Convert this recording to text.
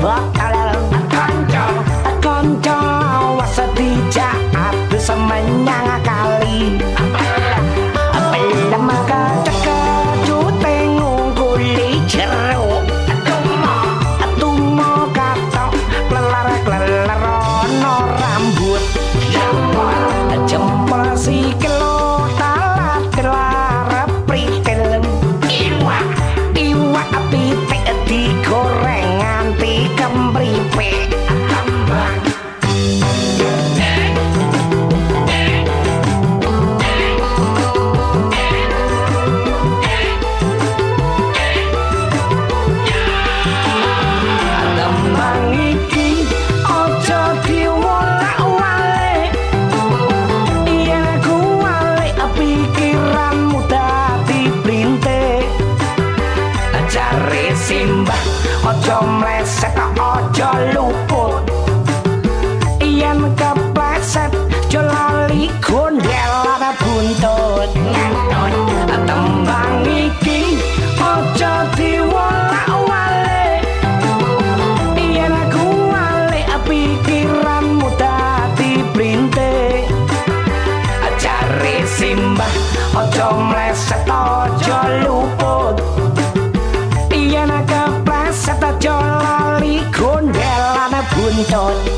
怎 aja mleset aja luput. Yen kepleset aja lali gondel ana buntut. Tembang iki aja diwolak-walik yen aku walik pikiranmu dadi blintik jare simbah aja mleset aja luput kepleset aja lali gondel ana buntut